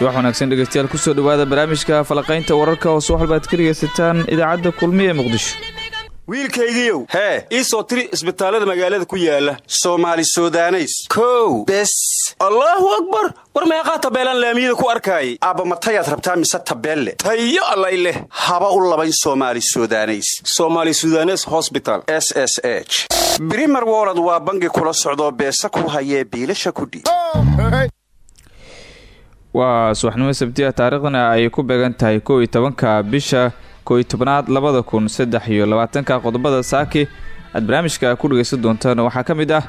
subax wanaagsan dhegeystayaal ku soo dhawaada barnaamijka falaqaynta wararka oo subax walba ka dhegaysataan idaacadda kulmi ee muqdisho. Wiilkaygiiow hee ii soo tiri isbitaallada magaalada ku yaalla soomaali sudaneys. Kow bes. Allaahu akbar! War meeqaa tabeelaan laamiyada ku arkaayay aabba matayaad rabtaa mise tabeelle? Tayo allay leh. Haba u labayn soomaali sudaneys. Somaali sudanes hosbital s s h. Brimer wolod waa bangi kula socdoo beesa ku hayee biilasha kudhiib waa subaxnimo sabtiya taariikhdana ay ku beegan tahay kow iyo tobanka bisha kow iyo tobanaad labada kun iyo labaatanka qodobada saaki aad barnaamijka ku dhegaysan doontaan waxaa ka mid ah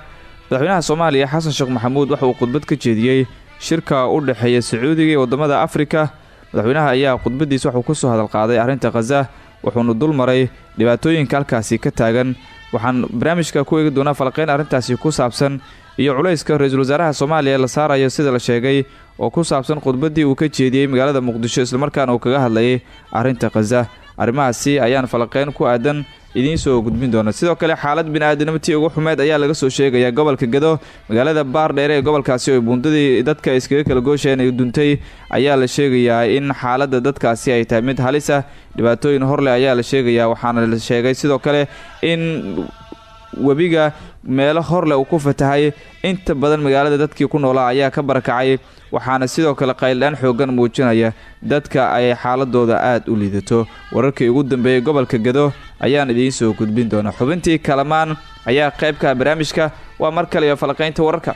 madaxweynaha soomaaliya xasan sheekh maxamuud waxa uu khudbad ka jeediyey shirka u dhexeeya sacuudiga iyo waddamada afrika. Madaxweynaha ayaa khudbadiis waxuu ku soo hadalqaaday arrinta khaza wuxuuna dul maray dhibaatooyinka halkaasi ka taagan. Waxaan barnaamijka ku eegi doonaa falaqeyn arrintaasi ku saabsan iyo culayska ra'iisul wasaaraha soomaaliya la saarayo sida la sheegay oo ku saabsan khudbaddii uu ka jeediyey magaalada muqdisho islamarkaana uu kaga hadlayay arrinta khaza arrimahaasi ayaan falaqeyn ku aadan idiin soo gudbin doona sidoo kale xaalad bini-aadamtii ugu xumeed ayaa laga soo sheegayaa gobolka gado. Magaalada baardheere ee gobolkaasi oo buundadii dadka iskaga kala goosheen ay duntay ayaa la sheegayaa in xaaladda dadkaasi ay tahay mid halisa dhibaatooyin horleh ayaa la sheegayaa waxaana la sheegay sidoo kale in webiga meelo horleh uu ku fatahay. Inta badan magaalada dadkii ku noolaa ayaa ka barakacay waxaana sidoo kale qayldhaan xoogan muujinaya dadka ay xaaladooda aad u liidato. Wararkii ugu dambeeyey gobolka gado ayaan idiin soo gudbin doona xubintii kalamaan ayaa qaybka barnaamijka. Waa mar kale iyo falaqaynta wararka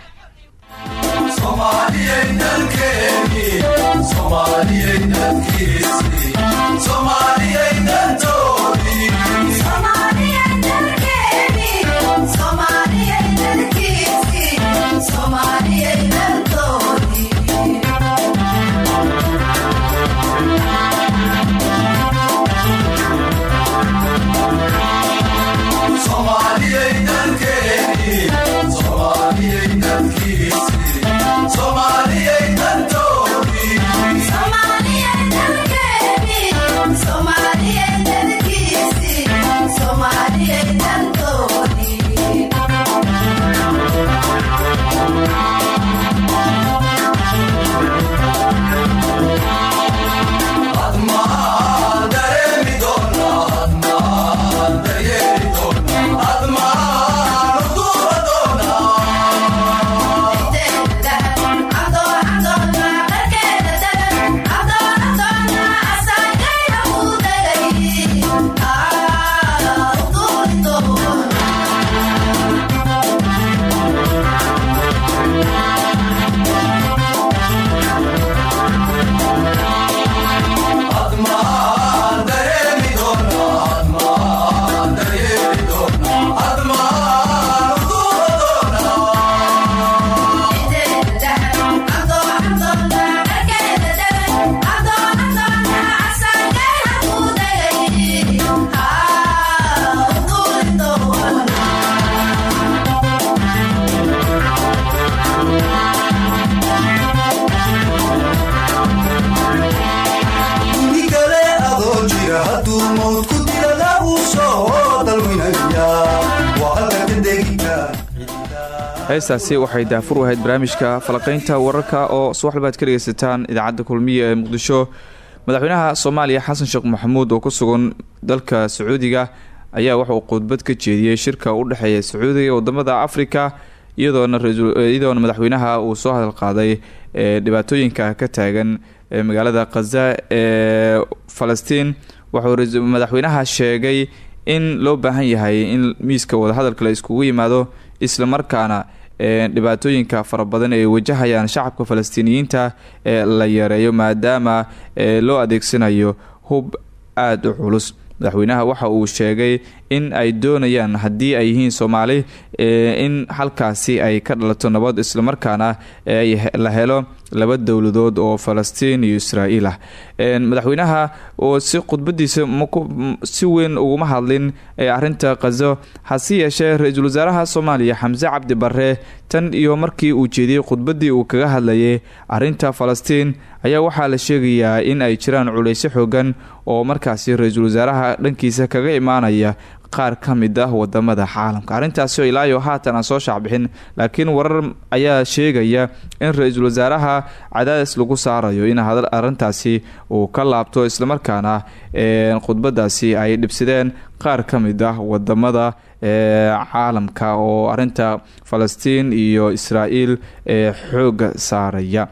heestaasi waxay daafur ahayd barnaamijka falaqaynta wararka oo subaxdalbaad ka dhegeysataan idaacadda kulmiya ee muqdisho. Madaxweynaha soomaaliya xasan sheekh maxamuud oo ku sugan dalka sacuudiga ayaa waxauu khudbad ka jeediyey shirka u dhexeeya sacuudiga waddamada afrika iyadoona madaxweynaha uu soo hadal qaaday dhibaatooyinka ka taagan magaalada khaza ee falastiin. Wuxuu madaxweynaha sheegay in loo baahan yahay in miiska wadahadalka la iskugu yimaado isla markaana dhibaatooyinka fara badan ay wajahayaan shacabka falastiiniyiinta ee la yareeyo maadaama loo adeegsanayo hub aada u culus. Madaxweynaha waxa uu sheegay in ay doonayaan haddii ay yihiin soomaali in halkaasi ay ka dhalato nabad islamarkaana la helo laba dowladood oo falastiin iyo israa'iil ah. Madaxweynaha oo si khudbadiisa si weyn uguma hadlin arinta khazo hase yeeshee ra'iisul wasaaraha soomaaliya xamse cabdi bare tan iyo markii uu jeediyey khudbadii uu kaga hadlayay arinta falastiin ayaa waxaa la sheegayaa in ay jiraan culaysyo xoogan oo markaasi ra'iisul wasaaraha dhankiisa kaga imaanaya qaar ka mid ah waddamada caalamka. Arrintaasi oo ilaayo haatan aan soo shaacbixin laakiin warar ayaa sheegaya in ra'iisul wasaaraha cadaadis lagu saarayo in arrintaasi uu ka laabto islamarkaana khudbadaasi ay dhibsadeen qaar ka mid ah waddamada caalamka oo arinta falastiin iyo israael ee xooga saaraya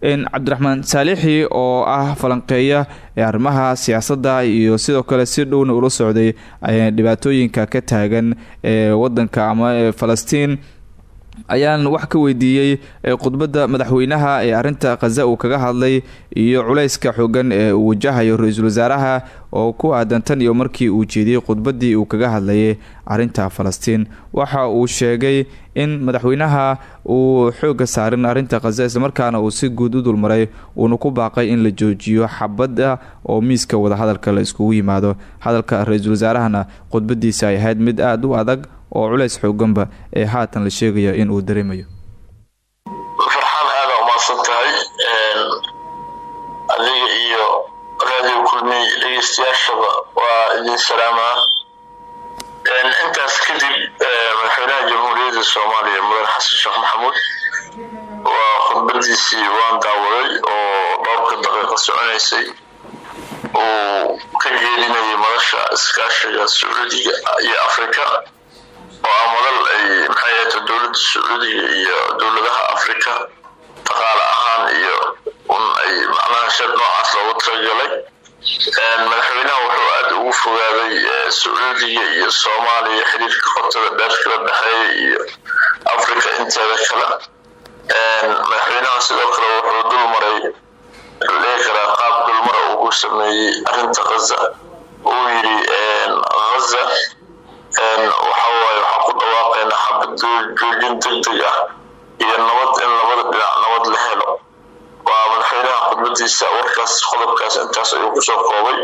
cabdiraxmaan saalixi oo ah falanqeeya arrimaha siyaasadda iyo sidoo kale si dhowna ula socday dhibaatooyinka ka taagan ee wadanka ama falastiin ayaan wax ka weydiiyey khudbadda madaxweynaha ee arinta khaza uu kaga hadlay iyo culayska xoogan ee uu wajahayo ra'iisul wasaaraha oo ku aadan tan iyo markii uu jeediyey khudbaddii uu kaga hadlayay arinta falastiin. Waxa uu sheegay in madaxweynaha uu xooga saarin arinta khaza islamarkaana uu si guud u dulmaray uuna ku baaqay in la joojiyo xabadda oo miiska wadahadalka la iskugu yimaado. Hadalka ra'iisul wasaarahana khudbadiisa ay ahayd mid aada u adag oo culays xooganba ee haatan la sheegayo in uu dareemayo. Farxaan aada umaasan tahay adiga iyo raadiyo kulmiy dhegeystayaashaba waa idin salaamaa intaas kadib madaxweynaha jamhuuriyadda soomaaliya mudan xasan sheekh maxamuud waa khudbadiisii waan daawaday oo dhowrka daqiiqo soconaysay. Uu ka jeedinayay madasha iskaashiga sacuudiga iyo afrika oo ah madal ay maxay ahayto dowladda sacuudiga iyo dowladaha afrika? Dhaqaale ahaan iyo un ay macnaha shar noocaas loogu talagalay. Madaxweynaha wuxuu aada ugu fogaaday sacuudiga iyo soomaaliya xiriirka qotada dheer kala dhexeeya iyo afrika inteeda kale. Madaxweynaha sidoo kale wuxuu dulmaray leegi karaa qaab dulmara uu sameeyey arinta khaza uu yidhi khaza waxawaaye waxaan ku dhawaaqaynaa xabad joojin deg deg ah iyo nabad in labada dhinac nabad la helo. Waa madaxweynaha khudbadiisa warkaas qodobkaas intaas ayuu ku soo koobay.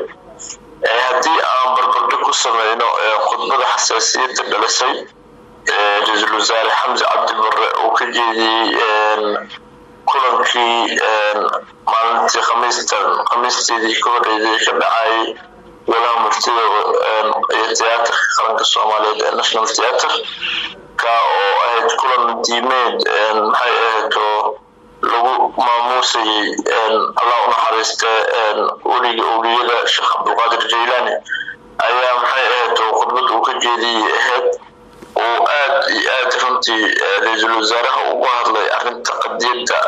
Haddii aan barbardhig ku sameyno khudbada xasaasiyadda dhalisay ra'iisul wasaare xamse cabdi barre uu ka jeediyey kulankii maalintii khamiisteedii ka horreeyay ka dhacayay golaha muftida iyo tiyaatarka qaranka soomaaliyeed ee national theater ka oo ahayd kulan diimeed maxay ahayd oo lagu maamuusayay allah u naxariista weliga owliyada sheekh cabdulqaadir jaylaani ayaa maxay ahayd oo khudbad uu ka jeediyey ahayd uu aad iyo aad runtii ra'iisul wasaaraha ugu hadlay arinta qadiyadda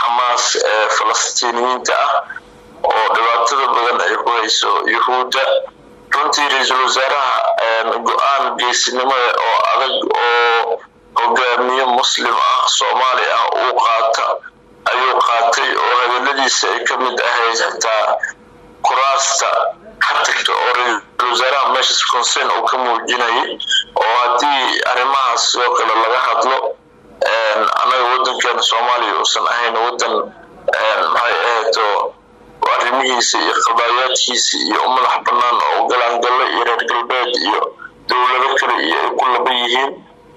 xamaas ee falastiiniyiinta ah oo dhibaatada badan ay ku hayso yuhuudda runtii ra'iisul wasaaraha go'aan geesinimada oo adag oo hogaamiye muslim ah soomaali ah uu qaata ayuu qaatay oo hadaladiisa ay ka mid ahayd xitaa kuraasta xatagta oo ra'iisul wasaaraha meeshas concern uu ka muujinayay oo haddii arrimahaas sidoo kale laga hadlo annaga wadankeena soomaaliya uusan ahayn wadan maxay ahayto arrimihiisa iyo qadaayaadkiisa iyo u madax bannaan oo galaangalle iyo reer galbeed iyo dowlado kale iyo ay ku laban yihiin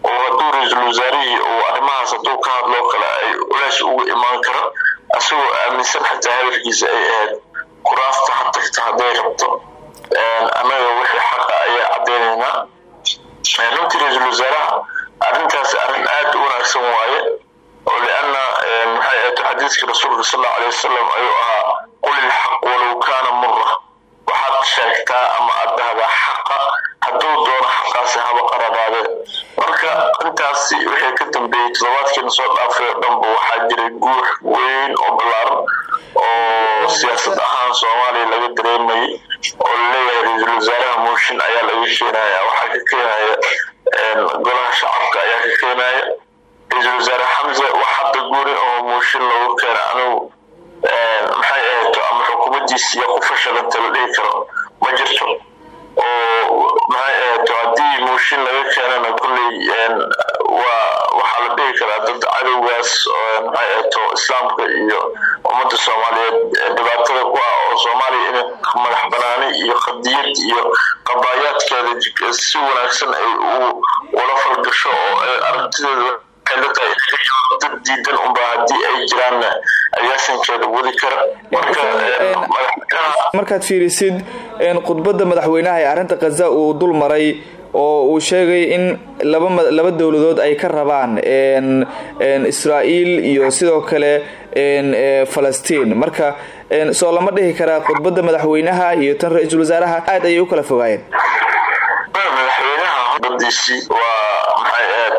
oo hadduu ra'iisul wasaarihii uu arrimahaas hadduu ka hadloo kale ay culays ugu imaan karo asagoo aaminsan xitaa hadalkiisa ay ahayd kuraasta ha tagta hadday rabto. Annaga wixii xaqa ayaa caddeynaynaa runtii ra'iisul wasaaraha arrintaas arrin aad u wanaagsan waaye oo lianna ahayto xadiiskii rasuulka sal allau alay wasalam ayuu ahaa qul ilxaq walow kaana mura waxaad sheegtaa ama aad dhahdaa xaqa hadduu doono xaqaasi haba qaradaadee marka intaasi wixii ka dambeeyey toddobaadkiina soo dhaafay oo dhanba waxaa jiray guux weyn oo ballaaran oo siyaasad ahaan soomaaliya laga dareemayay oo la leeyahay ra'iisul wasaaraha mooshin ayaa laga keenaya waxaa ka keenaya golaha shacabka ayaa ka keenaya ra'iisul wasaare xamse wax hadda guurin oo mooshin loogu keena anigu maxay ahayto ama xukuumaddiisiiya ku fashilanta la dhihi karo ma jirto. Oo maxay ahayto haddii mooshin laga keenana kulley waa waxaa la dhihi karaa dad cadowgaas maxay ahayto islaamka iyo ummadda soomaaliyeed dhibaatada ku ah oo soomaaliya inay madax banaani iyo qadiyad iyo qadaayaadkeeda si wanaagsan ay ula falgasho oo ay aragtideeda dad diidan unba haddii ay jiraanna agaasinkeeda wadi kara. Markaad fiirisid khudbadda madaxweynaha ee arrinta khaza uu dul maray oo uu sheegay in laba dowladood ay ka rabaan israa'iil iyo sidoo kale falastiin. Marka soo lama dhihi karaa khudbadda madaxweynaha iyo tan ra'iisul wasaaraha aad ayay u kala fogaayeen madaxweynaha khudbadiisii waa maxay ahayd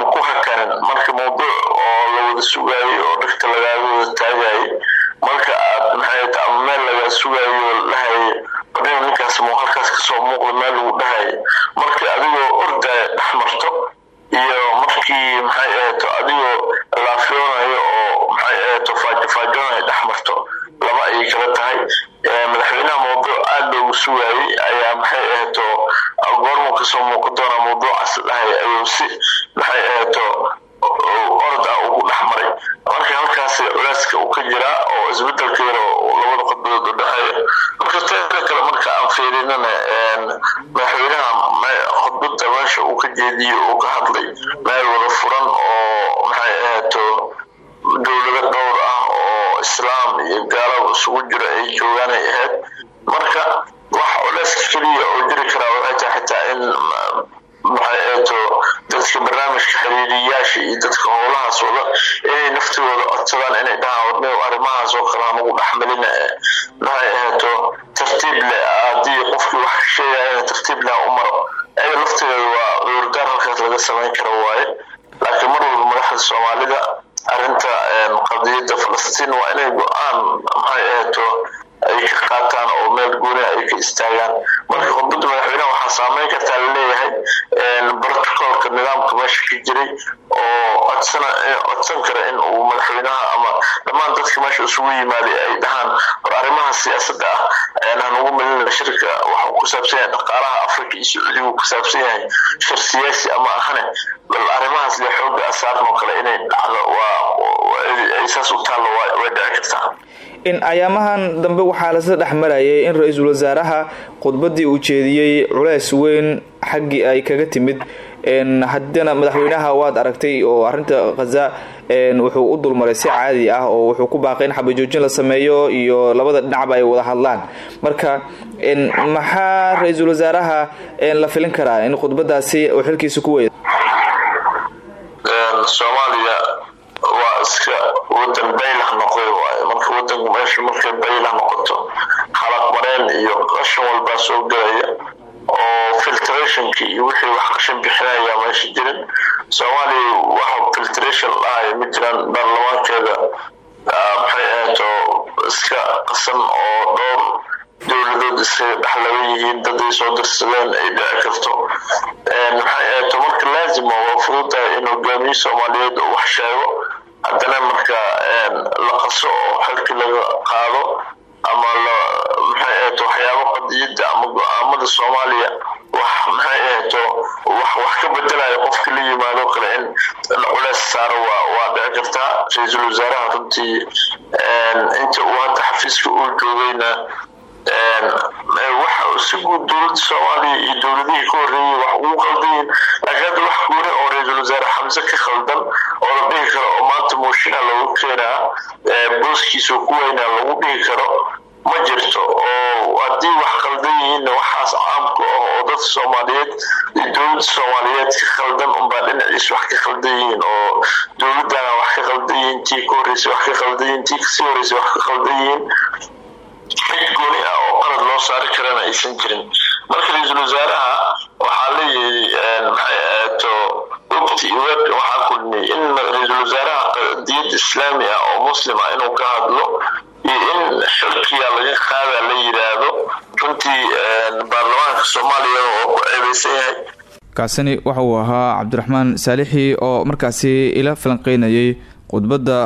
maku hakanin marka mawduuc oo la oo dhagta lagaaga taagayay marka aad maxay ama meel lagaa sugaayo oo lahayay badhina ninkaas mu halkaas ka soo muuqda meel lagu dhahayay marka adigoo ordaya dhex marto iyo markii maxay ahayd adigoo laafyoonayo oo maxay ahayd faajofaajoonaya dhex marto. Laba ayay kala tahay. Madaxweynaha mawduuc aad loogu sugaayay ayaa maxay ahayd goormuu ka soo muuqan doonaa mawduucaas dhahay ayuu si maxay ahayd orod ah ugu dhex maray marka halkaas culeyska uu ka jiraa oo oo labada khudbadood u marka teeda kale marka aan fiirinana madaxweynaha khudbada meesha uu ka jeediyey uu ka hadlay meel wada furan oo maxay ahayd dowlado dhowr ah oo islaam iyo gaalaba isugu jira ay joogaanay ahayd. Marka wax culeyska keliya oo jiri karaa waxay tahay xitaa in maxay eeto dadka barnaamijka xiriiriyaasha iyo dadka howlahaas wada inay naftigooda codsadaan inay dhahaan arrimahaas oo kale anugu dhexmalina maxay eeto tartiib leh. Haddii qofkii wax ka sheegaya tartiib leh u maro ayaga laftigeeda waa cudurdaar halkaas laga samayn karo waaye. Laakiin mar walba madaxda soomaalida arrinta qadiyadda falastiin waa inay go'aan maxay eeto ay ka qaataan oo meel gooni ay ka istaagaan. Marka khudbadda madaxweyneha waxaa saameyn kartaa la leeyahay brotocolka nidaamka meesha ka jiray oo codsan kara in uu madaxweynaha ama dhammaan dadka meesha isugu yimaaday ay dhahaan. War arrimaha siyaasadda ah aan ugu melina shirka waxuu ku saabsan yahay dhaqaalaha africa iyo sacuudigu ku saabsan yahay shir siyaasi ama ahane. Bal arrimahaas le xooga asaaran oo kale inay dhacdo waa ay saas u taallo way dhici kartaa in ayaamahan dambe waxaa lasla dhex marayay in ra'iisul wasaaraha khudbadii uu jeediyey culeys weyn xaggii ay kaga timid. Haddana madaxweynaha waad aragtay oo arinta khaza wuxuu u dulmaray si caadi ah oo wuxuu ku baaqay in xabajoojin la sameeyo iyo labada dhinacba ay wada hadlaan. Marka maxaa ra'iisul wasaaraha la filin karaa in khudbadaasi uu xilkiisa ku weyda soomaaliya waa iska wadan baylah noqday waaye marka meesha markay baylah noqoto xalaq mareen iyo qashan walbaa soo gelaya oo filtrationki iyo wixii wax qashan bixinaya meesha jirin soomaaliya waxa filtration lahay ma jiraan baarlamaankeeda maxay ahayto iska qasan oo dhowr dowladood iskaga dhexlaga yihiin dad ay soo dirsadeen ay dhici karto maxay ahayto marka laazima waa fududahay in hogaamiye soomaaliyeed uu wax sheego haddana marka la qaso oo xilki laga qaado ama la maxay ahayto waxyaabo qadiyadda ama go'aamada soomaaliya wax maxay ahayto wax wax ka bedelayo qofka la yimaado kale in la culeys saaro waa waa dhici kartaa ra'iisul wasaaraha runtii inta uu hadda xafiiska uu joogayna waxa si guud dowladda soomaaliya iyo dowladihii ka horreeyey wax ugu qaldayiin laakiin wax gooni oo ra'iisul wasaare xamse ka khaldan oo la dhihi karo oo maanta mooshinaa loogu keenaa booskiisa ku weynaa lagu dhihi karo ma jirto. Oo haddii wax khaldan yihiinna waxaas caamka ah oo dadka soomaaliyeed iyo dowladda soomaaliyeed ka khaldan unbaa dhinaciisa wax ka khaldan yihiin oo dowladdana wax ka khaldan yihiin tii ka horreysay wax ka khaldan yihiin tii ka sii horreysay wax ka khaldan yihiin cid gooni ah oo qalad loo saari karana aysan jirin. Marka ra'iisul wasaaraha waxaa waqti iyo weerka waxaa kulmiyey in ra'iisul wasaaraha qadiyad islaami ah oo muslim ah inuu ka hadlo iyo in xilkiya laga qaada la yidhaahdo runtii baarlamaanka soomaaliya oo ku ceebeysan yahay. Kaasini waxa uu ahaa cabdiraxmaan saalixi oo markaasi ila falanqeynayay khudbadda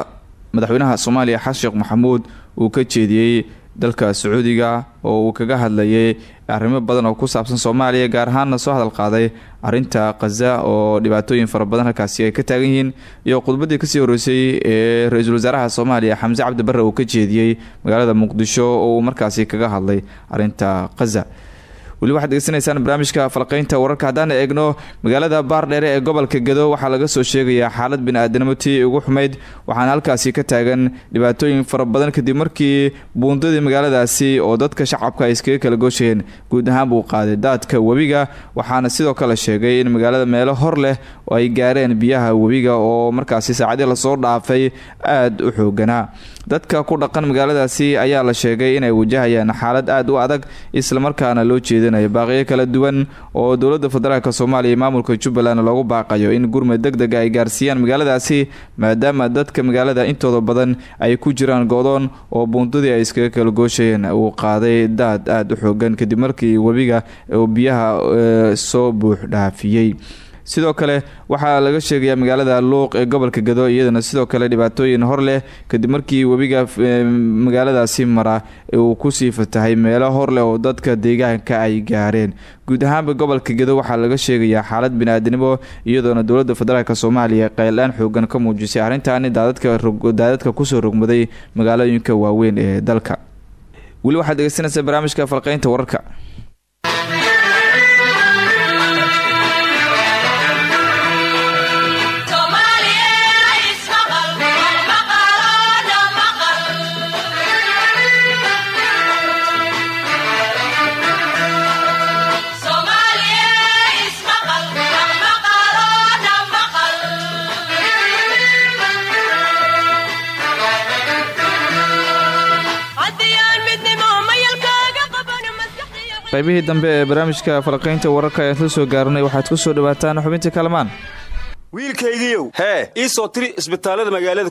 madaxweynaha soomaaliya xasan maxamuud uu ka jeediyey dalka sacuudiga oo uu kaga hadlayay arrimo badan oo ku saabsan soomaaliya gaar ahaanna soo hadal qaaday arinta khaza oo dhibaatooyin fara badan halkaasi ay ka taagan yihiin. Iyo khudbaddii ka sii horreysay ee ra'iisul wasaaraha soomaaliya xamse cabdi barre uu ka jeediyey magaalada muqdisho oo uu markaasi kaga hadlay arinta khaza weli waxaad degeysanaysaan barnaamijka falqeynta wararka. Haddaan eegno magaalada baardheere ee gobolka gado waxaa laga soo sheegayaa xaalad bini-aadanimo tii ugu xumayd. Waxaana halkaasi ka taagan dhibaatooyin fara badan kadib markii buundadii magaaladaasi oo dadka shacabka ay iskaga kala gooshayeen guud ahaan buu qaaday daadka webiga waxaana sidoo kale sheegay in magaalada meelo hor leh oo ay gaareen biyaha webiga oo markaasi saacadii la soo dhaafay aada u xooganaa dadka ku dhaqan magaaladaasi ayaa la sheegay inay wajahayaan xaalad aada u adag islamarkaana loo jeedinayo baaqiyo kala duwan oo dowladda federaalk soomaaliya iyo maamulka jubbaland loogu baaqayo in gurmud deg dega ay gaarsiiyaan magaaladaasi maadaama dadka magaalada intooda badan ay ku jiraan go-doon oo buundadii ay iskaga kala gooshayeen uu qaaday daad aada u xoogan kadib markii webiga uu biyaha soo buux dhaafiyey sidoo kale waxaa laga sheegayaa magaalada luuq ee gobolka gado iyadana sidoo kale dhibaatooyin hor leh kadib markii webiga magaaladaasi mara uu ku sii fatahay meelo hor leh oo dadka deegaanka ay gaareen. Guud ahaanba gobolka gado waxaa laga sheegayaa xaalad bini-aadanimo iyadoona dowladda federaalk soomaaliya qayldhaan xoogan ka muujisay arrintaani daadadka ku soo rogmaday magaalooyinka waaweyn ee dalka. Weli waxaad dhegeysanaysaa barnaamijka falqeynta wararka qaybihii dambe ee barnaamijka falaqaynta wararka ayaan la soo gaaranay waxaad ku soo dhawaataan xubintii kalamaan. Wiilkaygiiow hee ii soo tiri isbitaallada magaalada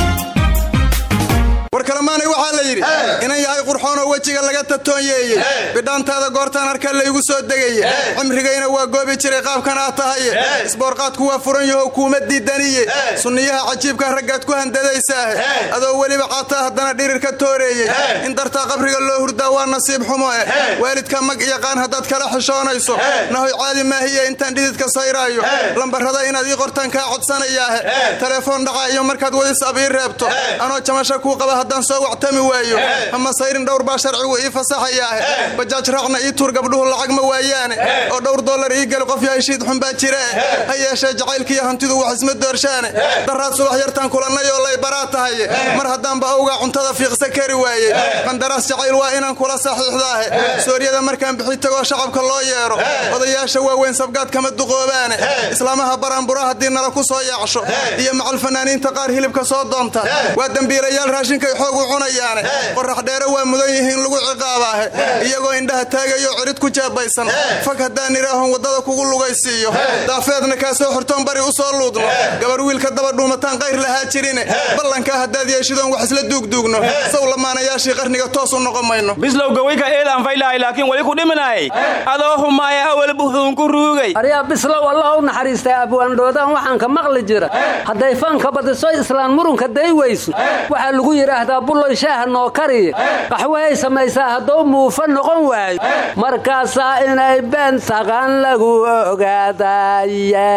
war kalemaanay waxaa la yidhi inan yahay qurxoonoo wejiga laga tatoonyeeyey bidhaantaada goortaan arka laygu soo degaya cimrigayna waa goobi jiray qaabkan aad tahaye isboorqaadku waa furan yahow kuuma diidaniye. Sunniyaha cajiibka raggaad ku handadaysaahe adoo weliba caataa haddana dhirir ka tooreeyey. In dartaa qabriga loo hurdaa waa nasiib xumo eh. Waalidka mag yaqaan haddaad kala xishoonayso. Nahoy caadi maahiye intaan dhididka sayraayo. Lambarrada inaad ii qortaan kaa codsanayaahe telefoon dhaca iyo markaad wadis ab ii reebto anoo jamasho kuu qaba haddaan soo wactami waayo ama sayrin dhowr baa sharcigu ii fasaxayaahe bajaaj raacna ii tuur gabdhuhu lacag ma waayaane. Oo dhowr dollar ii geli qof yahay shiid xun baa jiree ha yeeshee jacaylkiiyo hantidu wax isma doorshaane. Daraad subax yartaan kulannay oo lay baraa tahaye mar haddaanba awgaa cuntada fiiqsa kari waaye. Qandaraas jacayl waa inaan kula saxiixdaahe. Sooryada markaan bixi tagoo shacabka loo yeedho odayaasha waaweyn sabgaad kama duqoobaane. Islaamaha baraanbura haddii nala ku soo yaacsho iyo macal fanaaniinta qaar hilibka soo doonta. Waa dembiilayaal raashinkay xoog u cunayaane. Qorax dheere waa mudan yihiin lagu ciqaabaahe. Iyagoo indhaha taagayo cirid ku jeebaysan fag haddaan idhaahon waddada kugu lugaysiiyo. Daafeedna kaa soo xortoon bari u soo luudno. Gabar wiilka daba dhuumataan qayr lahaa jirine. Ballankaa haddaad yeeshidoon wax isla duugduugno saw lamaanayaashii qarniga toos u noqon mayno. Bislow gawayka eedaan faylahay laakiin weli ku dhiminaayay adoo humaaya awal buxuun ku ruugay. Aryaa bislow allah u naxariistay abwaandhoodaan waxaan ka maqli jira. Hadday fanka badiso islaan murunka day weyso waxaa lagu yidhaahdaa bulloy shaaha noo kariya qaxwahay samaysaa hadduu muufa noqon waayo. Markaasaa inay been taqan lagu ogaadaya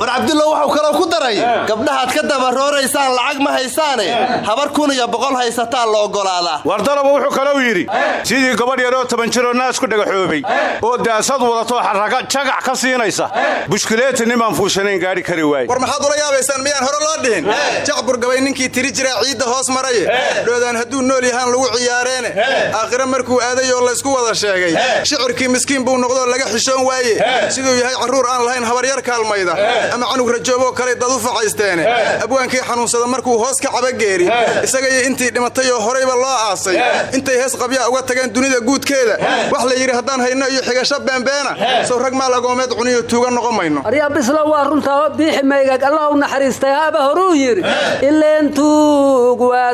war cabdullo wuxuu kaloo ku daray gabdhahaad ka dabarooraysaan lacag ma haysaane. Habar kun iyo boqol haysataan la oggolaadaa wardalaba wuxuu kalou yidhi sidii gabadh yaroo toban jiroo naas ku dhagaxoobay oo daasad wadatoo xarraga jagac ka siinaysa. Bushkuleeti nimaan fuushanayn gaadhi kari waaye. War maxaad ula yaabaysaan miyaan hore loo dhihin? Jacbur gabay ninkii tiri jiraa ciidda hoos maraye dhoodaan hadduu nool yahaan lagu ciyaareene aakhire markuu aaday oo laysku wada sheegay. Shicirkii miskiin buu noqdoo laga xishoon waaye siduu yahay carruur aan lahayn habaryar kaalmayda. Ama canug rajooboo kale dad u facaysteene abwaankii xanuunsada markuu hoos ka cabageeri isagaiyo intii dhimatay oo horayba loo aasay. Intay hees qabyaa uga tageen dunida guudkeeda. Wax la yidhi haddaan hayno iyo xigasho beenbeena. Sow rag maal agoomeed cuniyo tuuga noqon mayno. Aryaa bislow waa runtaa biixi maygag. Allah u naxariistay haaba horuu yidhi. Ileen tuug waa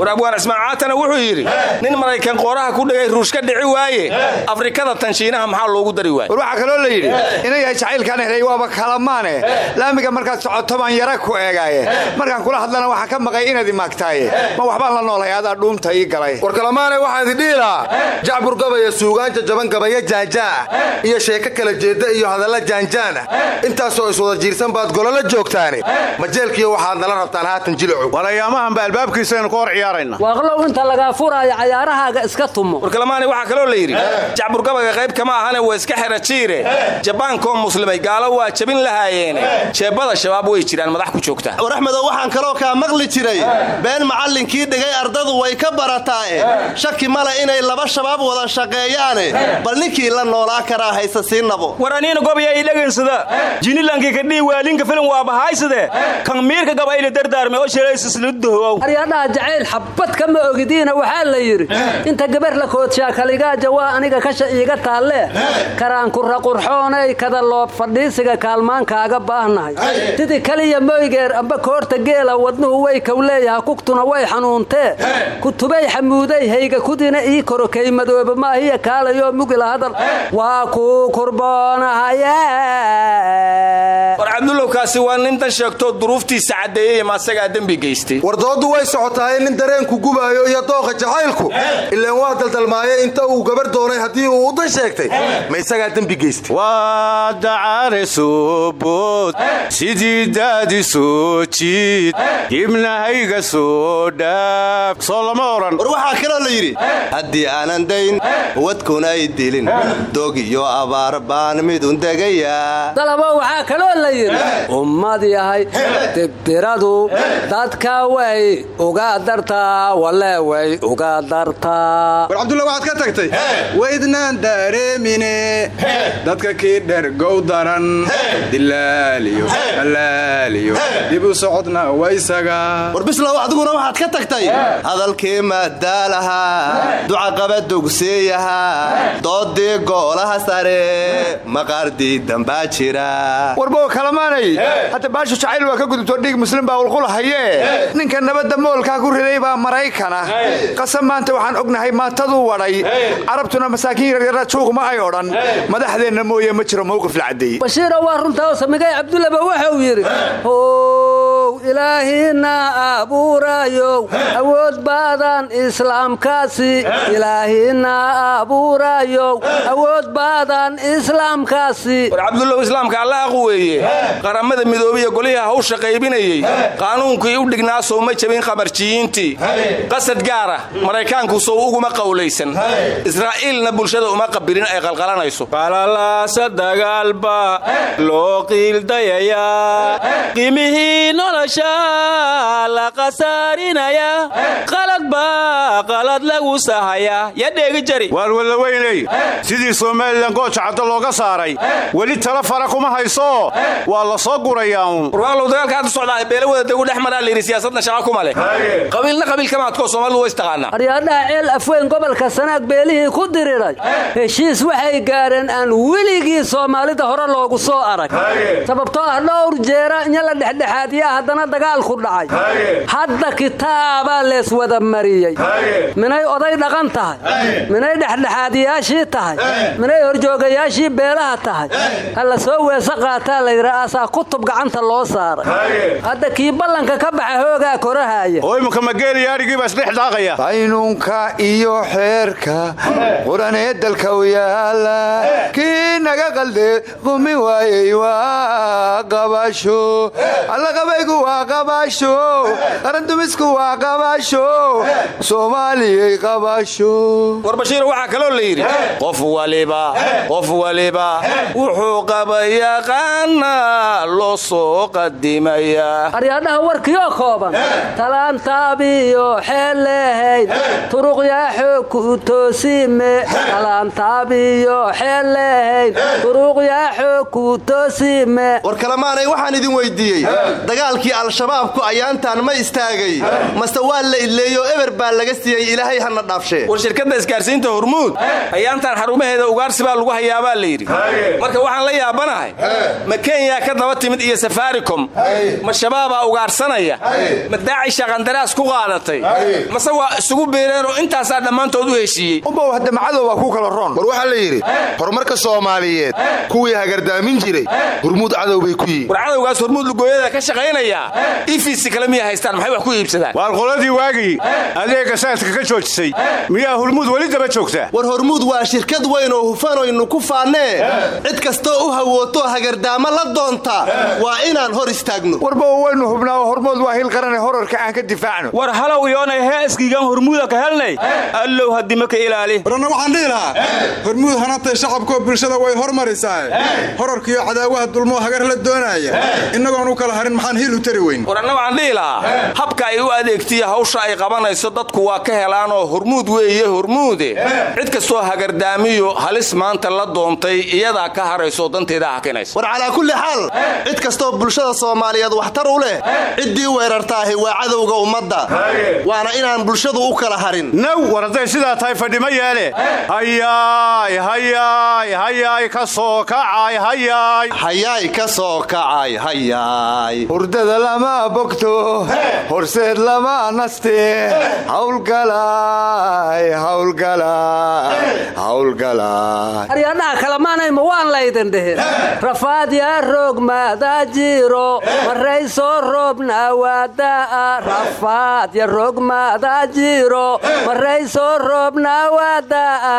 war abwaan ismaacaatana wuxuu yidhi nin maraykan qooraha ku dhigay ruush ka dhici waaye. Afrikada tanshiinaha maxaa loogu dari waaye? War waxaa kaloo la yidhi inay yahay jacaylkaan helay waaba kalamaane laamiga markaad socoto baan yara ku eegaaye. Markaan kula hadlana waxaa ka maqay inaad imaagtaaye ma waxbaan la noolahay adaa dhuumta ii galay. War kalamaane waxaan idin dhihi lahaa jacbur gabaya suugaanta jaban gabaya jaanjaan ah iyo sheeko kala jeedda iyo hadalla jaanjaan. Ah intaasoo iswada jiirsan baad golola joogtaane. Majeelkiiyo waxaad nala rabtaan haatan jilacow war ayaamahanba albaabkiisaynu ka hor ciyaarayna. Waaqlow inta lagaa furaayo cayaarahaaga iska tumo. War kalamaane waxaa kaloo la yidhi jacburgabaga qayb kama ahane waa iska xera jiire. Jabaankoo muslimay gaalo waa jabin lahaayeene jeebbada shabaab way jiraan madax ku joogta. War axmedow waxaan kaloo kaa maqli jiray been macallinkii dhigay ardadu way ka barataae shaki male inay laba shabaab wada shaqeeyaane bal ninkii la noolaa karaa hayse sii nabo. War aniina gobaya i dhegaynsada. Jinilankii kadhii waalinka filim waa bahaysade. Kan miirka gabayli dardaarme oo shalaysisludahow aryadhaha jacayl xabad kama ogidiina waxaa la yidhi inta gabar la koodshaa kaligaaja waa aniga kasha iiga taalle. Karaankurra qurxoonay kada loob fadhiisiga kaalmaan kaaga baahnahay. Sidii kaliya moygeer amba koorta geela wadnuhu way kow leeyaha kugtuna way xanuuntee. Kutubay xamuuday hayga kudina ii korokay madooba maahiya kaalayoo mugila hadal. Waa kuu kurboonahaya war cabdulowkaasi waa nin dan sheegtoo duruuftiisa caddeeyey ma asagaa dembi geystay. War dooddu way socotahay nin dareenku gubaayo iyo dooqa jacaylku. Ilaan waa daldalmaayay inta uu gabar doonay haddii uu u dan sheegtay. Ma isagaa dembi geystay? Waa dacare soo bood sidii daadi soo jiid. Ibnahayga soo dhaaf. Soo lama odhan war waxaa kaloo la yidhi haddii aanan dayn wadkuna ay dilin. Dog iyo abaar baan midun degayaa. Dalabo waxaa kaloo la yidhi ummad yahay dibdiradu dadka way uga dartaa walle way uga dartaa. War cabdulla waxaad ka tagtay? Waydnaan dareemine dadka kii dhergow daran. Dilaaliyo alaaliyo dib u socodna waysaga. War bislow adiguna waxaad ka tagtay? Hadalkii maadaalahaa ducaqaba dugseeyahaa doodii goolaha sare maqaardii dambaa jira. Warbow kalamaanay hadda baashu jacayl waa ka gudubtoo dhiig muslim baa ulqulahayee ninka nabadda moolkaa ku riday baa maraykana. Qasab maanta waxaan ognahay maataduu wadhay carabtuna masaakiin yaryara juuqma ay odhan. Madaxdeenna mooye ma jiro mowqif la caddeeyey. Bashiiro waa runtaa samigay cabdullaba wuxuu yidhi how ilaahina abuurayow awood baadan islaamkaasi. Ilaahina abuurayow awood baadan islaamkaasi. War cabdullow islaamka alla aqweeye qaramada midoobiya golihii hawsha qaybinayey qaanuunkii u dhignaa sow ma jabin qamarjiyiintii qasad gaara maraykaanku sow uguma qowlaysan israa'iilna bulshada uma qabilin ay qalqalanayso. Qalalaasa dagaalba loo qiildayayaa qiimihii nolosha la qasaarinaya. Qalad baa qalad lagu sahayaa ya dheegi jari. Waar wallaweyney sidii somalilan gooja caddo looga saaray. Weli tala fara kuma hayso. Waa la soo gurayaa uun warwaaqlow dagaalka hadda socdaa beela wada degu dhex maraa layidhi siyaasadna shaqa kuma leh qabiilna qabiil kamaadkoo soomaalidu way istaqaanaa. Aryaadhaha ceel afweyn gobolka sanaag beelihii ku diriray heshiis waxay gaareen aan weligii soomaalida hore loogu soo arag. Sababtoo ah dhowr jeera inya la dhexdhexaadiyaa haddana dagaalku dhacay. Hadda kitaabaa lees wada mariyey. Minay oday dhaqan tahay. Minay dhexdhexaadiyaashii tahay. Minay horjoogayaashii beelaha tahay. Ha la soo weese qaataa layidhi aasaa kutub gacanta loo saaray hadda kii ballanka ka baxa hoogaa korahaya oo imanka mageeliya adhigii baa isdhex daaqaya. Qaynunka iyo xeerka quranee dalka u yaalla. Kii naga qalde qumi waayey waa qabasho. Allaqabaygu waa qabasho. Qarandumisku waa qabasho. Soomaaliyay qabasho. War bashiir waxaa kaloo la yidhi qof waliba qof waliba wuxuu qaba yaqaana loo soo qadimayaa aryaadhaha warkiyo kooban. Talaantaabiyo xeellehayd turuqyaaxoog ku toosime. Talaantaabiyo xeellehayd turuqyaaxoog ku toosime. War kalemaanay waxaan idin weyddiiyey dagaalkii al-shabaabku ayaantaan ma istaagay. Mase waa la idleeyo eber baa laga siiyey ilaahay hana dhaafshee war shirkadda isgaarsiinta hormuud ayaantaan xarumaheeda ugaarsi baa lagu hayaabaa la yidhi. Marka waxaan la yaabanahay ma kenya ka daba timid iyo safaricom ma shabaabaa ugaarsanaya. Ma daacisha qandaraas ku qaadatay? Mase waa isugu beereenoo intaasaa dhammaantood u heshiiyey. Ubow hadda macadow waa ku kala roon. War waxaa la yidhi horumarka soomaaliyeed kuwii hagardaamin jiray hurmuud cadow bay ku yihiin war cadowgaas hormuud lugooyada ka shaqaynaya. Ifisi kale miya haystaan maxay wax ku iibsadaan? Waar qoladii waagii adeega saadka ka joojisay miyaa hurmuud weli daba joogtaa? War hormuud waa shirkad weyn oo hufanaynu ku faannee. Cid kastoo u hawooto hagardaamo la doonta waa inaan hor istaagno. Warba waynu hubnaa hormood waa hil qarane horarka aan ka difaacno. War halow iyoonay heeskiigan hormuuda ka helnay allow haddima ka ilaali. Waranna waxaan dhihi lahaa hormuud hanatay shacabkoo bulshada way hormarisaa. Horarkiiyo cadaawaha dulmoo hagar la doonaaya innagoon u kala harin maxaan hiil u tari weyn. Waranna waxaan dhihi lahaa habka ay u adeegtiya hawsha ay qabanayso dadku waa ka helaanoo hormuud weeye hormuude. Cid kastoo hagardaamiyo halis maanta la doontay iyadaa ka harayso danteeda hakinaysa war calaa kulli xaal cid kastoo bulshada soomaaliyeed waxtar u leh. Ciddii weerartaahi waa cadowga ummadda. Waana inaan bulshadu u kala harin. Naw war hadday sidaa tahay fadhimo yeele. Hayaay hayaay hayaay ka soo kacay hayaay. Hayaay ka soo kacay hayaay. Hurdada lama bogto horseed lama naste. Hawlgalay hawlgalay hawlgalay aryadhaha kalamaanayma waan laydin dhihin. Rafaad yaa roogmaadaa jiro maray soo roobna waada'a rafaad ya roogmaadaa jiro maray soo roobna waada'a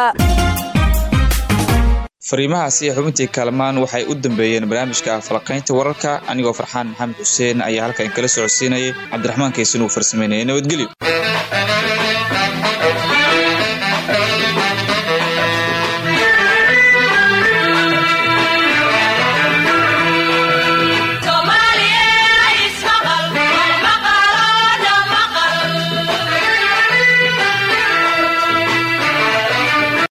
fariimahaasi iyo xubintii kaalmaan waxay u dambeeyeen barnaamijka falaqaynta wararka anigoo farxaan maxamed xuseen ayaa halkan kala socodsiinayay. Cabdiraxmaan kaysan uu farsameynaya nabadgelyo